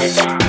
Bye.